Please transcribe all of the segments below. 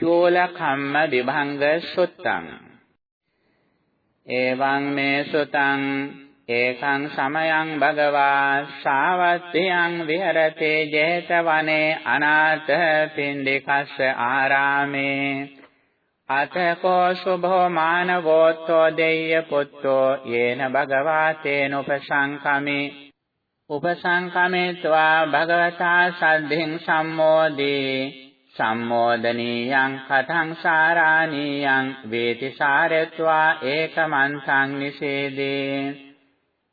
චූල කම්ම විභංග සුත්තං. එවං මේ සුතං ඒකං සමයං භගවා සාවත්තියං විහෙරතේ 제තවනේ අනාථ පින්ඩිකස්ස ආරාමේ. අතකෝ සුභෝ මානවෝත්තෝ දෙය්‍ය පුත්තෝ යේන භගවා තේනුපසංකමේ උපසංකමේ. ත්වා භගවතා සද්ධින් සම්මෝදී. සම්මෝදනීයං කතං සාරාණීයං වේති සාරත්වා ඒකමන්තං නිසේදේ.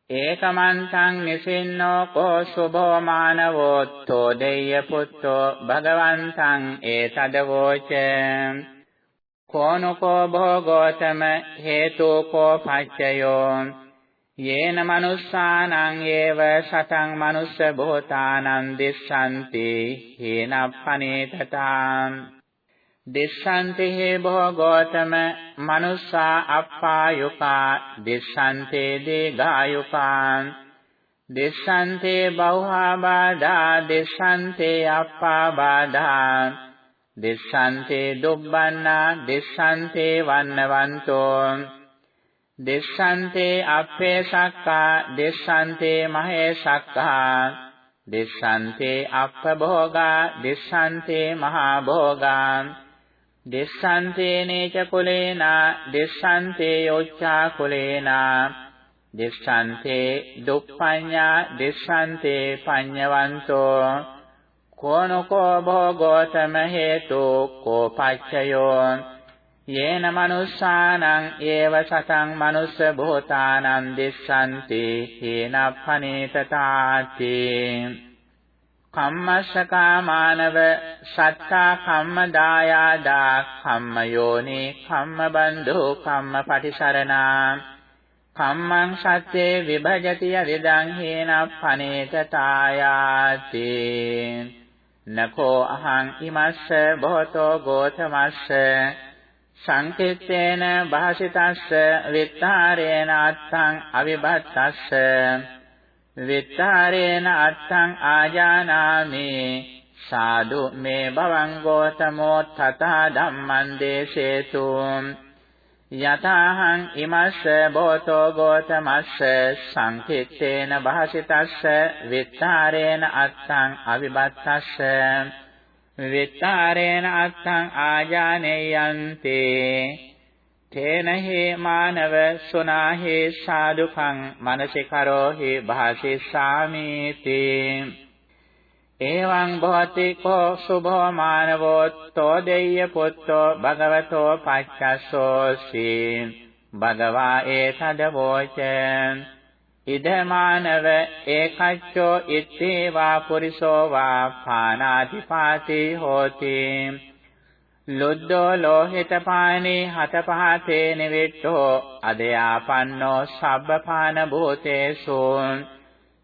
ඒකමන්තං නිසින්නෝ කෝ සුභෝ මානවෝත්තෝ දෙය්‍ය පුත්තෝ භගවන්තං ඒතදවෝච. කෝනකෝ භෝගෝතම හේතුකෝ පච්චයෝ. යේන මනුස්සානං ඒව සතං මනුස්ස භූතානං දිස්සන්ති හේනප්පනේතතාම් දිස්සන්ති හේ භෝගෝතම මනුස්සා අප්පායුකා දිස්සන්තේ දීඝායුකා දිස්සන්තේ බෞහා බාධා දිස්සන්තේ අප්පා බාධා දිස්සන්තේ දුබ්බන්නා දිස්සන්තේ වන්නවන්තෝ දිස්සන්තේ අප්පේ සක්කා දිස්සන්තේ මහේ සක්කා දිස්සන්තේ අප්පභෝගා දිස්සන්තේ මහා භෝගා. දිස්සන්තේනේච කුලේනා දිස්සන්තේ යොච්ඡා කුලේනා. දිස්සන්තේ දුප්පඤ්ඤා දිස්සන්තේ පඤ්ඤවන්තෝ. කෝනකෝ භෝගෝතම හේතු කෝ පච්චයෝ. යේන මනුස්සානං ඒව සතං මනුස්ස භූතානං දිස්සන්ති හේනප්පනේතතාති කම්මස්සකා මානව සත්තා කම්මදායාදා කම්මයෝනි කම්මබන්ධු කම්මපටිසරණා කම්මං සත්‍යේ විභජති යදිදං හේනප්පනේතතායාති නකෝ අහං ඉමස්ස බොහෝතෝ ගෝතමස්ස සංකිට්ඨේන භාසිතස්ස විත්තාරේන අත්තං අවිභත්තස්ස. විත්තාරේන අත්තං ආජානාමි. සාදු මේ භවං ගෝතමෝ තථා ධම්මං දේශේතු. යතහං ඉමස්ස බෝතෝ ගෝතමස්ස සංකිට්ඨේන භාසිතස්ස විත්තාරේන අත්තං අවිභත්තස්ස. විත්තාරේන අත්තං ආජානෙයන්ති. තේන හේ මානව සුනාහි සාදුකං මනසිකරෝහි භාසිස්සාමීති එවං භවතිකෝ සුභෝ මානවෝ තෝ දෙය්‍ය පුත්තෝ භගවතෝ පච්චස්සෝසි භගවා ඒතදවෝචෙන් ඉදමානව ඒකච්චෝ ඉත්තේවා පුරිසෝ වා පානාතිපාති හෝති. ලුද්දෝ ලෝහිත පානේ හත පහතේ නිවිට්ඨෝ අදයාපන්නෝ සබ්බපාන භූතේසු.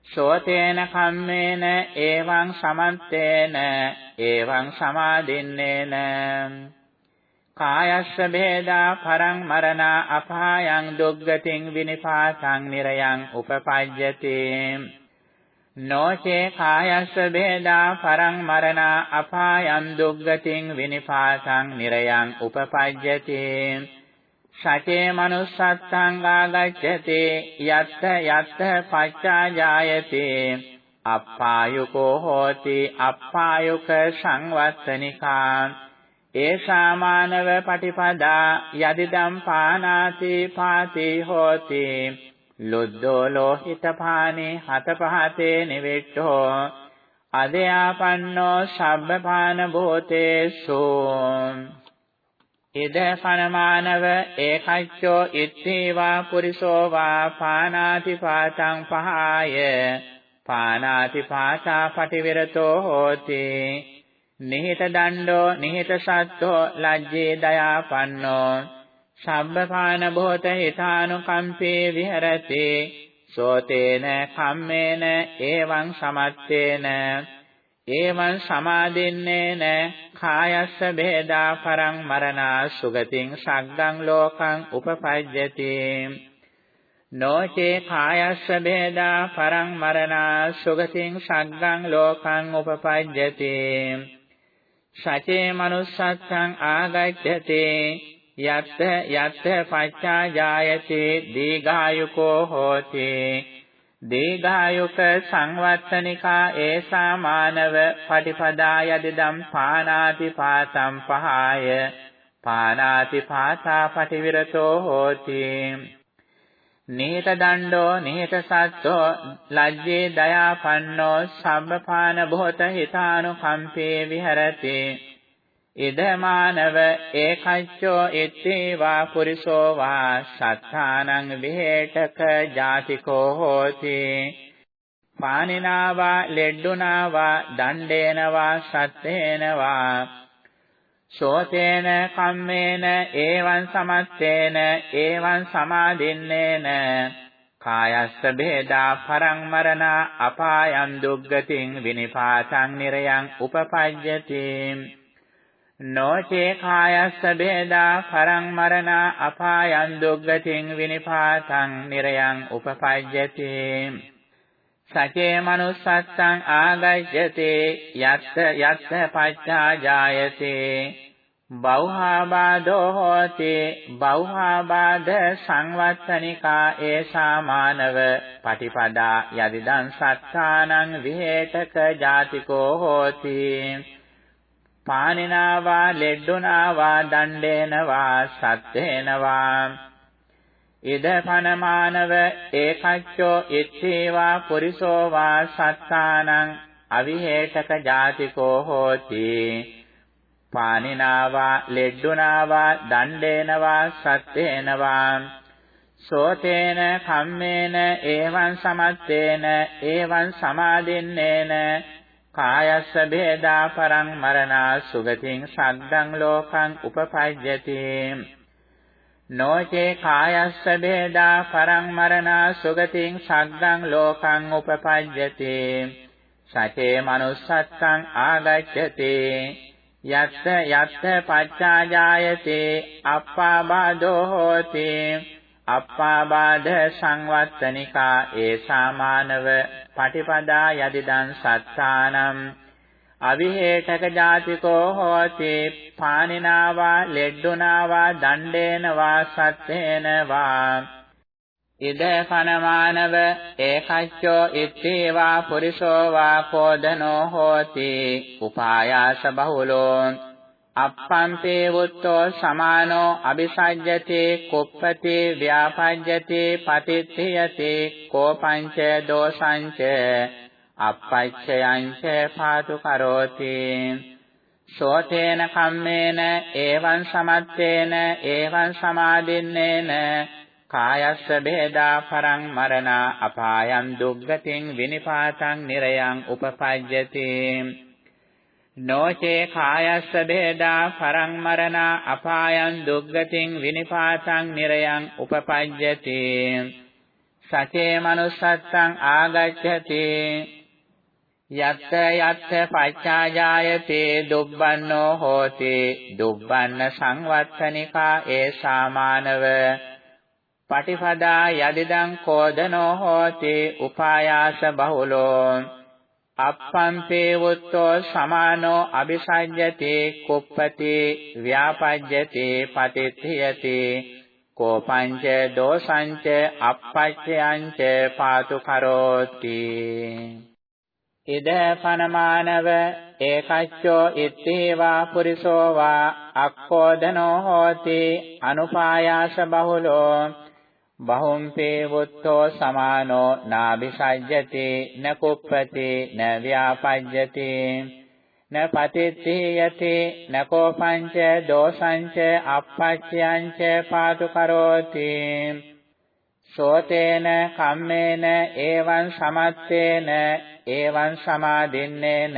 සෝතේන කම්මේන එවං සමන්තේන එවං සමාදින්නේන. කායස්ස භේදා පරං මරණා අපායං දුග්ගතින් විනිපාතං නිරයං උපපජ්ජති. නොචේ කායස්ස භේදා පරං මරණා අපායං දුග්ගතින් විනිපාතං නිරයං උපපජ්ජති. සචේ manussත්තං ආගච්ඡති යත්ත යත්ත පච්චාජායති. අප්පායුකෝ හෝති අප්පායුක සංවත්තනිකා. ඒෂා මානව පටිපදා යදිදම් පානාති පාති හෝති. ලුද්දෝ ලෝහිත පානේ හත පහතේ නිවෙට්ඨෝ. අදයාපන්නෝ සබ්බපාන භූතේසු. ඉද පනමානව ඒකච්චෝ ඉත්තේවා පුරිසෝ වා පානාති පාතං පහාය. පානාති පාසා පටිවිරතෝ හෝති. නිහිත දණ්ඩෝ නිහිත සත්තෝ ලජ්ජේ දයාපන්නෝ. සම්බපාන භූත හිතානුකම්පේ විහෙරති. සෝතේන කම්මේන එවං සමත්තේන. එවං සමාදින්නේන කායස්ස බේදා පරං මරණා සුගතින් සග්ගං ලෝකං උපපජ්ජති. නොචේ කායස්ස බේදා පරං මරණා සුගතින් සග්ගං ලෝකං උපපජ්ජති. සචේ manussත්තං ආගච්ඡති। යත්ත යත්ත පච්චා ජායති। දීඝායුකෝ හෝති। දීඝායුක සංවත්තනිකා ඒසා මානව පටිපදා යදිදම් පානාති පාතම් පහාය। පානාති පාතා පටිවිරතෝ හෝති। නීත දණ්ඩෝ නීත සත්තෝ ලජ්ජේ දයාපන්නෝ සම්බපාන බොහත හිතානුකම්පේ විහෙරති. ඉදමානව ඒකච්චෝ ඉත්තේවා පුරිසෝ වා සත්තානං විහෙටක ජාතිකෝ හෝති. පානිනාවා ලෙඩ්ඩුනාවා දණ්ඩේනවා සත්තේනවා. සෝතේන කම්මේන ඒවං සමත්තේන ඒවං සමාදින්නේන කායස්ස බේදා පරං මරණ අපායන් දුග්ගතින් විනිපාතං නිරයන් උපපජ්ජති නොචේ කායස්ස බේදා පරං මරණ අපායන් දුග්ගතින් විනිපාතං නිරයන් උපපජ්ජති සචේ manussත්තං ආගච්ඡති යත්ත යත්ත පච්චා ජායති බෞහාබාධෝ හෝති. බෞහාබාධ සංවත්තනිකා ඒසා මානව පටිපදා යදිදං සත්තානං විහෙතක ජාතිකෝ හෝති. පානිනාවා ලෙඩ්ඩුනාවා දණ්ඩේනවා සත්තේනවා ඉද පනමානව ඒකච්චෝ ඉත්තේවා පුරිසෝ වා සත්තානං අවිහෙෂක ජාතිකෝ හෝති. පානිනාවා ලෙඩ්ඩුනාවා දණ්ඩේනවා සත්තේනවා. සෝතේන කම්මේන ඒවං සමත්තේන ඒවං සමාදින්නේන. කායස්ස බේදා පරං මරණා සුගතින් සග්ගං ලෝකං උපපජ්ජති. නොචේ කායස්ස බේදා පරං මරණා සුගතින් සග්ගං ලෝකං උපපජ්ජති. සචේ manussත්තං ආගච්ඡති. යත්ත යත්ත පච්චාජායති අප්පාබාධෝ හෝති. අප්පාබාධ සංවත්තනිකා ඒ සාමානව පටිපදා යදිදං සත්තානම්. අවිහෙටක ජාතිකෝ හෝති පානිනාවා ලෙඩ්ඩුනාවා දණ්ඩේනවා සත්තේනවා. ඉද කනමානව ඒකච්චෝ ඉත්තේවා පුරිසෝ වා කෝදනෝ හෝති. උපායාස බහුලෝ අප්පම්පේ වුත්තෝ සමානෝ අபிසජ්ජති කුප්පති ව්‍යාපජ්ජති පතිත්ථයති කෝපංච දෝසංච අපච්චයං ච පාතු කරෝති. සෝතේන කම්මේන ඒවං සමත්තේන ඒවං සමාදින්නේන කායස්ස බේදා පරං මරණ අපායං දුග්ගතින් විනිපාතං නිරයං උපපජ්ජති. නොචේ කායස්ස බේදා පරං මරණ අපායං දුග්ගතින් විනිපාතං නිරයං උපපජ්ජති. සචේ manussත්තං ආගච්ඡති. යත්ත යත්ත පච්චාජායතේ දුබ්බන්නෝ හෝති. දුබ්බන්න සංවත්තනිකා ඒ සාමානව. පටිපදා යදිදං කෝදනෝ හෝති උපායාස බහුලෝ. අප්පන්තේ වුත්තෝ සමානෝ අபிසඤ්ඤති කුප්පති ව්‍යාපජ්ජති පතිත්ථයති කෝපංච දෝසංච අපච්චයංච පාතු කරෝති. ඉද පනමානව ඒකච්චෝ ඉත්තේවා පුරිසෝ වා අක්ඛෝදනෝ හෝති අනුපායාස බහුලෝ. බහුම්පේ වුත්තෝ සමානෝ නාභිසජ්ජති න කුප්පති න ව්‍යාපජ්ජති න පතිත්ථියති න කෝපංච දෝසංච අපච්චයංච පාතු කරෝති සෝතේන කම්මේන ඒවං සමත්තේන ඒවං සමාදින්නේන.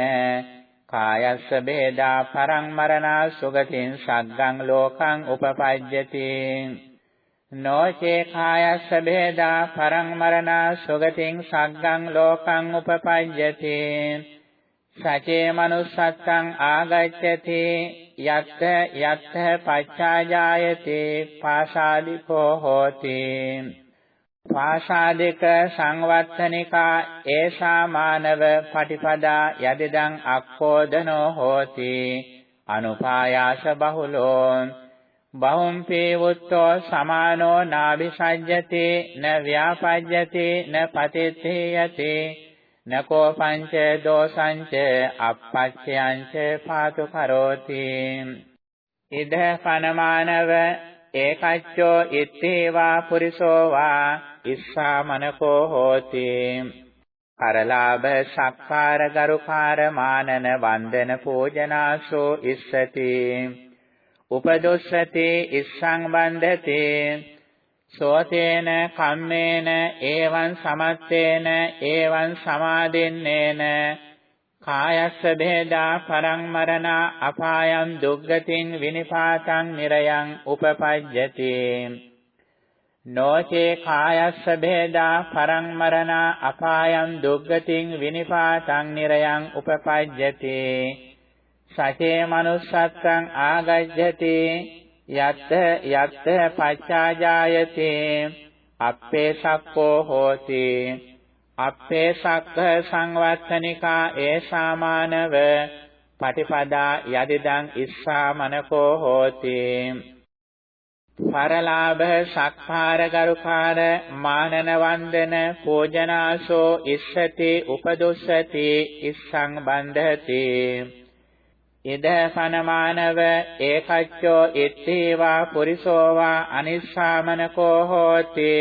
කායස්ස බේදා පරං මරණා සුගතින් සග්ගං ලෝකං උපපජ්ජති. නොචේ කායස්ස බේදා පරං මරණා සුගතින් සග්ගං ලෝකං උපපජ්ජති। සචේ manussත්තං ආගච්ඡති। යත්ත යත්ත පච්චාජායති පාසාලිකෝ හෝති। පාසාදික සංවත්තනිකා ඒසා මානව පටිපදා යදිදං අක්ඛෝදනෝ හෝති। අනුපායාස බහුලෝ। බහුම්පි වුත්තෝ සමානෝ නාභිසජ්ජති න ව්‍යාපජ්ජති න පතිත්තේයති නකෝ පංච දෝසංච අපච්චයංච පාතු කරෝති ඉද පනමානව ඒකච්චෝ ඉත්තේවා පුරිසෝ වා ඉස්සාමනකෝ හෝති. කරලාභ සක්කාර ගරුකාර මානන වන්දන පූජනාසෝ ඉස්සති. උපදොස්සති ඉස්සං බන්ධති. සෝතේන කම්මේන ඒවං සමත්තේන ඒවං සමාදින්නේන. කායස්ස බේදා පරං මරණා අපායං දුග්ගතින් විනිපාතං නිරයං උපපජ්ජති. නොචේ කායස්ස බේදා පරං මරණා අපායං දුග්ගතින් විනිපාතං නිරයං උපපජ්ජති. සචේ manussත්තං ආගජ්ජති යත්ත යත්ත පච්චාජායති අප්පේ සක්කෝ හෝති. අප්පේ සක්ඛ සංවත්තනිකා ඒසාමානව. පටිපදා යදිදං ඉස්සාමනකෝ හෝති. පරලාභ සක්කාර ගරුකාර මානන වන්දන පූජනාසෝ ඉස්සති උපදුස්සති ඉස්සං බන්ධති. ඉද සනමානව ඒකච්චෝ ඉත්තේවා පුරිසෝවා අනිස්සාමනකෝ හෝති.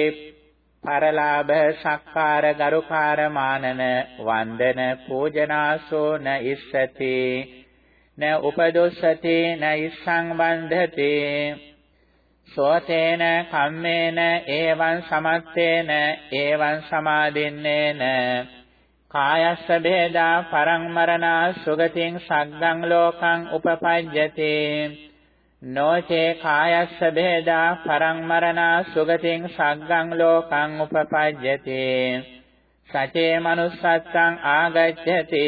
පරලාභ සක්කාර ගරුකාර මානන වන්දන පූජනාසෝ න ඉස්සති. න උපදොස්සති න ඉස්සං බන්ධති සෝතේන කම්මේන ඒවං සමත්තේන ඒවං සමාදින්නේන. කායස්ස බේදා පරං මරණා සුගතින් සග්ගං ලෝකං උපපජ්ජති. නොචේ කායස්ස බේදා පරං මරණා සුගතින් සග්ගං ලෝකං උපපජ්ජති. සචේ manussත්තං ආගච්ඡති.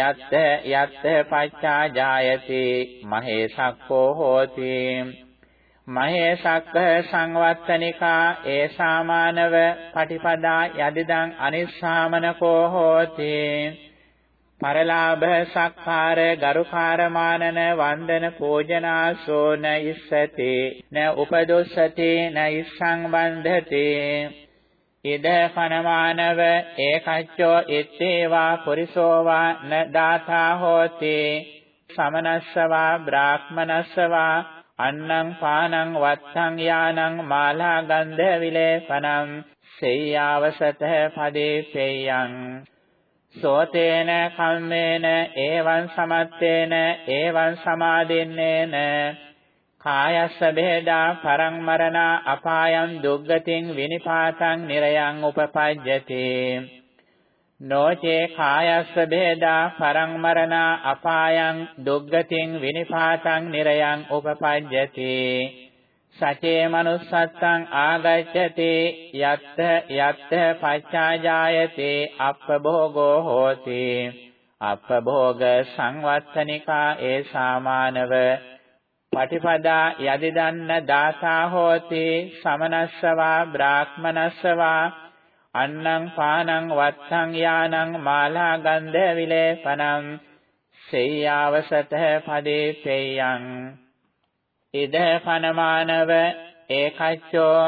යත්ත යත්ත පච්චා ජායති මහේසක්ඛෝ හෝති. මහේසක්ඛ සංවත්තනිකා ඒසාමානව පටිපදා යදිදං අනිස්සාමනකෝ හෝති. පරලාභ සක්කාර ගරුකාර මානන වන්දන පූජනාසෝ න ඉස්සති. න උපදොස්සති න ඉස්සං බන්ධති ඉද කනමානව ඒකච්චෝ ඉත්තේවා පුරිසෝවා න දාතා හෝති. සමනස්සවා බ්‍රාහ්මනස්සවා අන්නං පානං වත්තං යානං මාලා ගන්ධ විලේපනං සේයාවසත පදේ පේයං සෝතේන කම්මේන ඒවං සමත්තේන ඒවං සමාදින්නේන කායස්ස බේදා පරං මරණා අපායං දුග්ගතින් විනිපාතං නිරයං උපපජ්ජති නොචේ කායස්ස බේදා පරං මරණා අපායං දුග්ගතින් විනිපාතං නිරයං උපපජ්ජති. සචේ manussත්තං ආගච්ඡති යත්ත යත්ත පච්චාජායති අප්පභෝගෝ හෝති. අප්පභෝග සංවත්තනිකා ඒ සාමානව පටිපදා යදිදන්න දාසා හෝති සමනස්සවා බ්‍රාහ්මනස්සවා අන්නං පානං වත්තං යානං මාලා ගන්ධ විලේපනං සේයාවසත පදේ පේයං ඉද පනමානව ඒකච්චෝ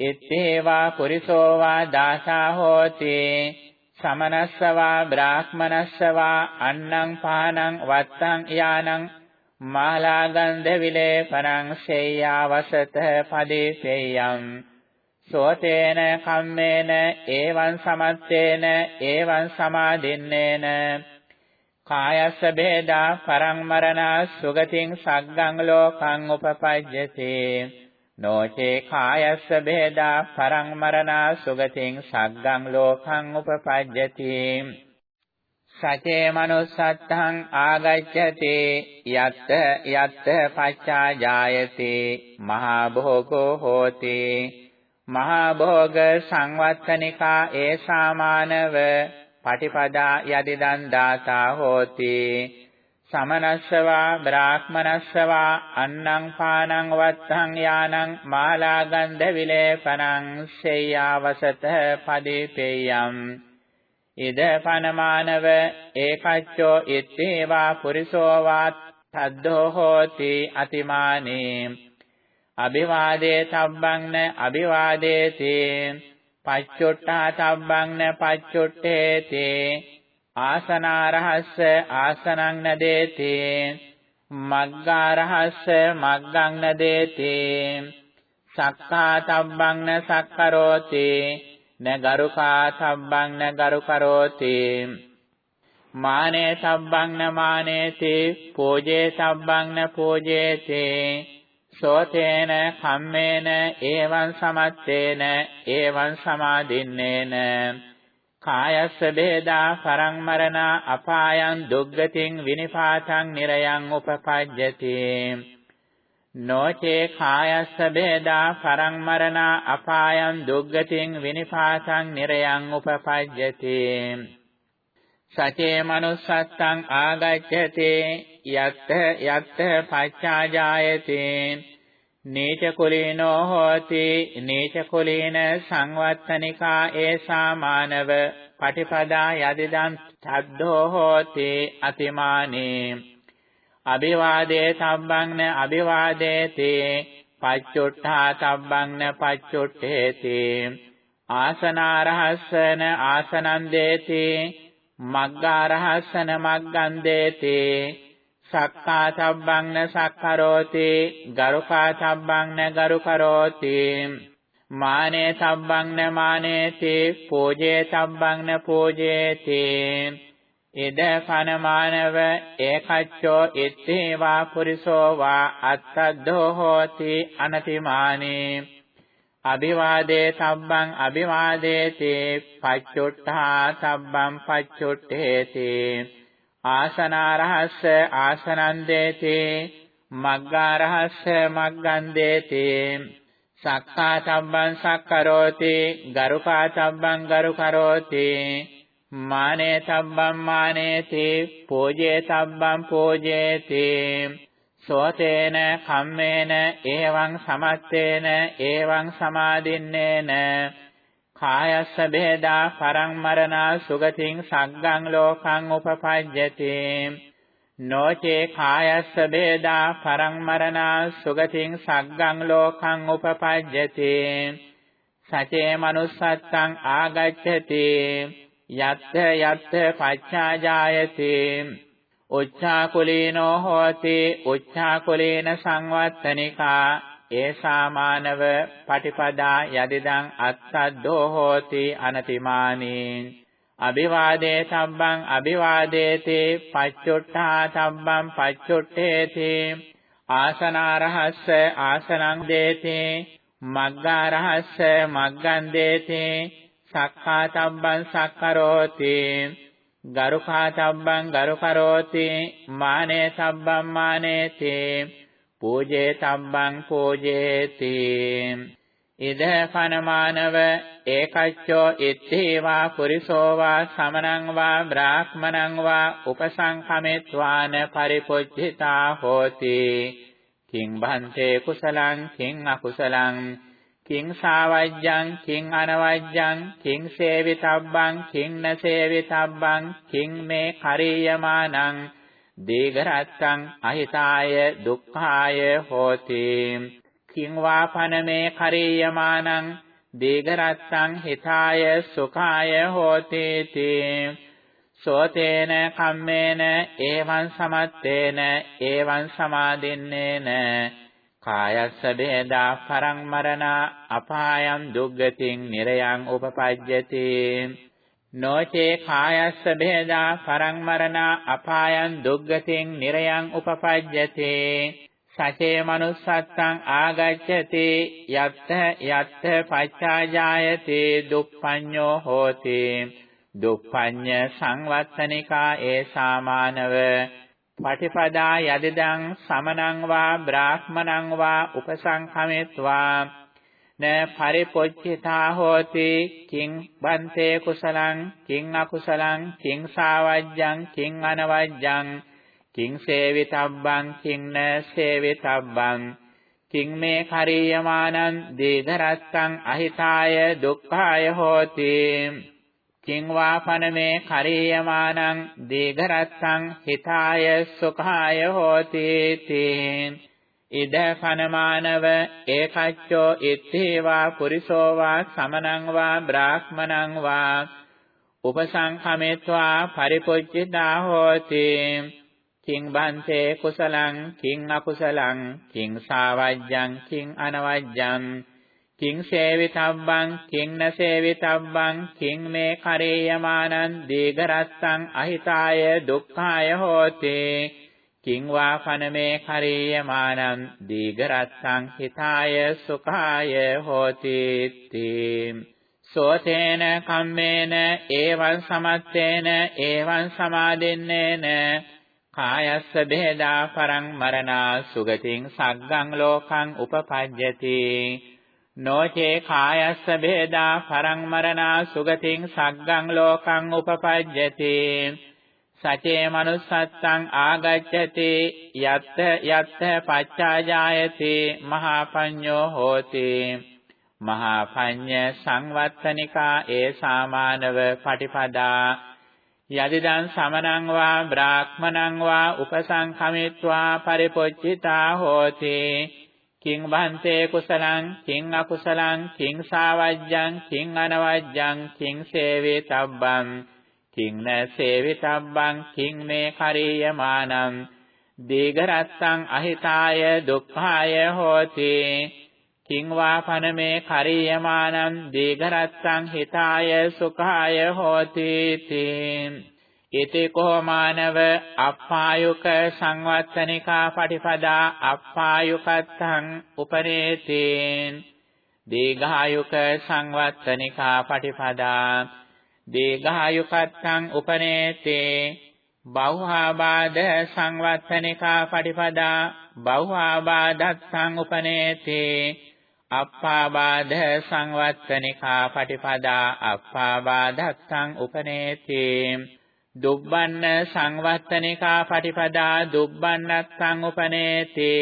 ඉත්තේවා පුරිසෝවා දාසා හෝති සමනස්සවා බ්‍රාහ්මනස්සවා අන්නං පානං වත්තං යානං මාලාගන්ධ විලේපනං සේයාවසත පදේ සේයම් සෝතේන කම්මේන ඒවං සමත්තේන ඒවං සමාදින්නේන. කායස්ස බේදා පරං මරණා සුගතින් සග්ගං ලෝකං උපපජ්ජති. නොචේ කායස්ස බේදා පරං මරණා සුගතින් සග්ගං ලෝකං උපපජ්ජති. සචේ manussත්තං ආගච්ඡති යත්ත යත්ත පච්චා ජායති මහා භෝගෝ හෝති. මහා භෝග සංවත්තනිකා ඒ සාමානව පටිපදා යදිදන් දාතා හෝති. සමනස්සවා බ්‍රාහ්මනස්සවා අන්නං පානං වත්තං යානං මාලාගන්ධ විලේපනං සේයාවසත පදීපේයම්. ඉද පනමානව ඒකච්චෝ ඉත්තේවා පුරිසෝවාත් තද්දෝ හෝති අතිමානේ අභිවාදේ තබ්බං න අභිවාදේති. පච්චොට්ටා තබ්බං න පච්චොට්ඨේති. ආසනාරහස්ස ආසනං නදේති. මග්ගාරහස්ස මග්ගං නදේති. සක්කා තබ්බං න සක්කරෝති. න ගරුකා තබ්බං න ගරුකරෝති. මානේ තබ්බං න මානේති. පූජේ තබ්බං න පූජේති. සෝතේන කම්මේන ඒවං සමත්තේන ඒවං සමාදින්නේන. කායස්ස බේදා පරං මරණා අපායන් දුග්ගතින් විනිපාතං නිරයං උපපජ්ජති. නොචේ කායස්ස බේදා පරං මරණා අපායන් දුග්ගතින් විනිපාතං නිරයං උපපජ්ජති. සචේ manussත්තං ආගච්ඡති. යත්ත යත්ත පච්චාජායති නීච කුලීනෝ හෝති නීච කුලීන සංවත්තනිකා ඒසා මානව පටිපදා යදිදං තද්දෝ හෝති අතිමානේ අභිවාදේ තබ්බං න අභිවාදේති පච්චුට්ඨා තබ්බං න පච්චුට්ඨේති ආසනාරහස්සන ආසනං දේති මග්ගාරහස්සන මග්ගං දේති සක්කා තබ්බං න සක්කරෝති ගරුකා තබ්බං න ගරුකරෝති මානේ තබ්බං න මානේති පූජේ තබ්බං න පූජේති. ඉද කනමානව ඒකච්චෝ ඉත්තේවා පුරිසෝ වා අත්තද්ධෝ හෝති අනතිමානේ. අභිවාදේ තබ්බං අභිවාදේති පච්චුට්ඨා තබ්බං පච්චුට්ඨේති. ආසනාරහස්ස ආසනන්දේති මග්ගාරහස්ස මග්ගන්දේති සක්කා තබ්බං සක්කරෝති ගරුකා තබ්බං ගරුකරෝති මානේ තබ්බං මානේති පූජේ තබ්බං පූජේති සෝතේන කම්මේන ඒවං සමත්තේන ඒවං සමාදින්නේන කායස්ස බේදා පරං මරණා සුගතින් සග්ගං ලෝකං උපපජ්ජති නොචේ කායස්ස බේදා පරං මරණා සුගතින් සග්ගං ලෝකං උපපජ්ජති සචේ manussත්තං ආගච්ඡති යත්ථ යත්ථ පච්ඡාජායති උච්ඡා කුලීනෝ හෝති උච්ඡා කුලීන සංවත්තනිකා. ඒසාමානව පටිපදා යදිදං අත්තද්දෝ හෝති අනතිමානී. අභිවාදේ සම්බං අභිවාදේති පච්චුට්ඨා සම්බං පච්චුට්ඨේති. ආසනාරහස්ස ආසනං දේති. මග්ගාරහස්ස මග්ගං දේති. සක්ඛා සම්බං සක්කරෝති. ගරුඛා සම්බං ගරුකරෝති. මානේ සම්බං මානේති. පූජේ තම්බං පූජේති. ඉද කනමානව ඒකච්චෝ ඉත්තේවා පුරිසෝ වා සමනං වා බ්‍රාහ්මණං වා උපසංඛමෙත්වාන පරිපොච්චිතා හෝති. කිං භන්තේ කුසලං කිං අකුසලං කිං සාවජ්ජං කිං අනවජ්ජං කිං සේවිතබ්බං කිං නසේවිතබ්බං කිං මේ කරීයමානං දීඝරත්තං අහිතාය දුක්ඛාය හෝති. කිං වාපනමේ කරීයමානං දීඝරත්තං හිතාය සුඛාය හෝති තී සෝතේන කම්මේන ඒවං සමත්තේන ඒවං සමාදින්නේන. කායස්ස බේදා පරං මරණා අපායං දුග්ගතින් නිරයං උපපජ්ජති. නොචේ කායස්ස බේදා පරං මරණා අපායන් දුග්ගතින් නිරයන් උපපජ්ජති. සචේ manussත්තං ආගච්ඡති. යත්ථ යත්ථ පච්චාජායති දුප්පඤ්ඤෝ හෝති. දුප්පඤ්ඤ සංවත්තනිකා ඒ සාමානව. පටිපදා යදිදං සමනං වා බ්‍රාහ්මණං වා උපසංඛමෙත්වා න පරිපොච්චිතා හෝති. කිං බන්තේ කුසලං කිං අකුසලං කිං සාවජ්ජං කිං අනවජ්ජං. කිං සේවිතබ්බං කිං න සේවිතබ්බං. කිං මේ කරීයමානං දීඝරත්තං අහිතාය දුක්ඛාය හෝති. කිං වාපනමේ කරීයමානං දීඝරත්තං හිතාය සුඛාය හෝති. තී ඉද පනමානව ඒකච්චෝ ඉත්තේවා පුරිසෝ වා සමනං වා බ්‍රාහ්මනං වා උපසංඛමෙත්වා පරිපොච්චිතා හෝති. කිං බන්තේ කුසලං කිං අකුසලං කිං සාවජ්ජං කිං අනවජ්ජං. කිං සේවිතබ්බං කිං නසේවිතබ්බං කිං මේ කරේයමානං දීඝරත්තං අහිතාය දුක්ඛාය හෝති. කිං වා පනමේ කරේයමානං දීඝරත්තං හිතාය සුඛාය හෝති තී සෝතේන කම්මේන ඒවං සමත්තේන ඒවං සමාදින්නේන. කායස්ස බෙහෙදා පරං මරණා සුගතින් සග්ගං ලෝකං උපපජ්ජති. නොචේ කායස්ස බෙහෙදා පරං මරණා සුගතින් සග්ගං ලෝකං උපපජ්ජති. සචේ manussත්තං ආගච්ඡති යත්ත යත්ත පච්චාජායති මහා පඤ්ඤෝ හෝති. මහා පඤ්ඤ සංවත්තනිකා ඒ සාමානව පටිපදා. යදිදං සමනං වා බ්‍රාහ්මණං වා උපසංඛමිත්වා පරිපොච්චිතා හෝති. කිං භන්තේ කුසලං කිං අකුසලං කිං සාවජ්ජං කිං අනවජ්ජං කිං සේවිතබ්බං කිං න සේවිතබ්බං කිං මේ කරීයමානං දීඝරත්තං අහිතාය දුක්ඛාය හෝති කිං වා පනමේ කරීයමානං දීඝරත්තං හිතාය සුඛාය හෝති තී ඉති කෝමානව අප්පායුක සංවත්තනිකා පටිපදා අප්පායුකත්තං උපනේති දීඝායුක සංවත්තනිකා පටිපදා දීඝායුකත්තං උපනේති බෞහාබාධ සංවත්තනිකා පටිපදා බෞහාබාධත්තං උපනේති අප්පාබාධ සංවත්තනිකා පටිපදා අප්පාබාධත්තං උපනේති දුබ්බන්න සංවත්තනිකා පටිපදා දුබ්බන්නත්තං උපනේති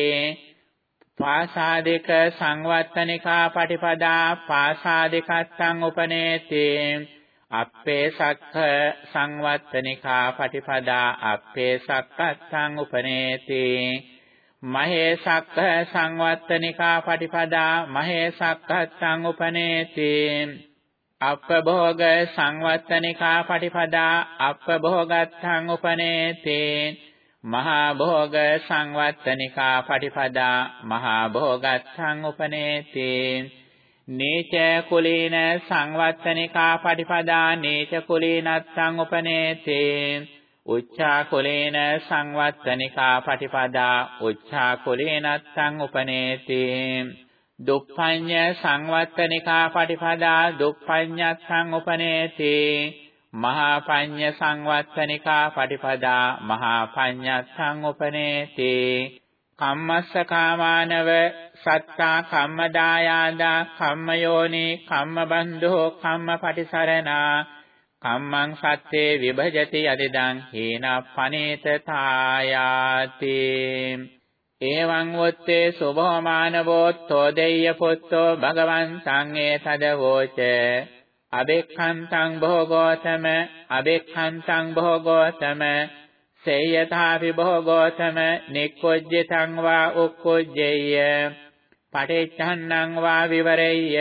පාසාදික සංවත්තනිකා පටිපදා පාසාදිකත්තං උපනේති අප්පේ සක්ඛ සංවත්තනිකා පටිපදා අප්පේ සක්කත්තං උපනේති. මහේසක්ඛ සංවත්තනිකා පටිපදා මහේසක්ඛත්තං උපනේති. අප්පභෝග සංවත්තනිකා පටිපදා අප්පභෝගත්තං උපනේති. මහා භෝග සංවත්තනිකා පටිපදා මහා භෝගත්තං උපනේති. නීච කුලීන සංවත්තනිකා පටිපදා නීච කුලීනත්තං උපනේති. උච්චා කුලේන සංවත්තනිකා පටිපදා උච්චා කුලේනත්තං උපනේති. දුප්පඤ්ඤ සංවත්තනිකා පටිපදා දුප්පඤ්ඤත්තං උපනේති. මහා පඤ්ඤ සංවත්තනිකා පටිපදා මහා පඤ්ඤත්තං උපනේති. කම්මස්ස කාමානව සත්තා කම්මදායාදා කම්මයෝනි කම්මබන්ධෝ කම්මපටිසරණා කම්මං සත්තේ විභජති යදිදං හේනප්පනේත තායාති එවං වොත්තේ සුභෝමානවෝත්තෝ දෙය්‍ය පුත්තෝ භගවන් සංඝේ තදවෝච අබෙක්ඛන්තං භෝගෝතම අබෙක්ඛන්තං භෝගෝතම සේයථාපි භෝගෝතම නික්කොජ්ජතං වා උක්කොජ්ජේය පටිච්චන්නං වා විවරෙය්‍ය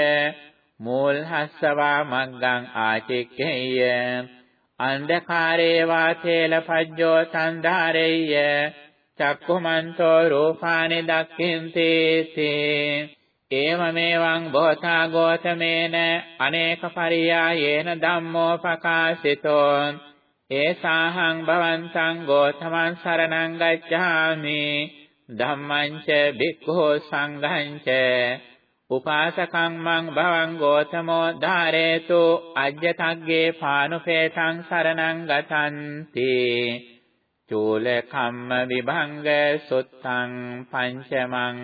මූල් හස්සවා මග්ගං ආචික්ඛේය අන්ධකාරේ වාතේල පජ්ජෝ සංධාරෙය්‍ය චක්කුමන්තෝ රූපානි දක්ඛින්ති තේ ඒවමෙවං භෝතා ගෝතමේන අනේක පරියායේන ධම්මෝ පකාශිතෝ ඒසාහං භවන්තං ගෝතමං සරණං ගච්ඡාමි ධම්මං ච භික්ඛෝ සංඝං ච උපාසකං මං භවං ගෝතමෝ ධාරේතු අජ්ජතග්ගේ පානුපේතං සරණං ගතන්ති චූල කම්ම විභංග සුත්තං පංචමං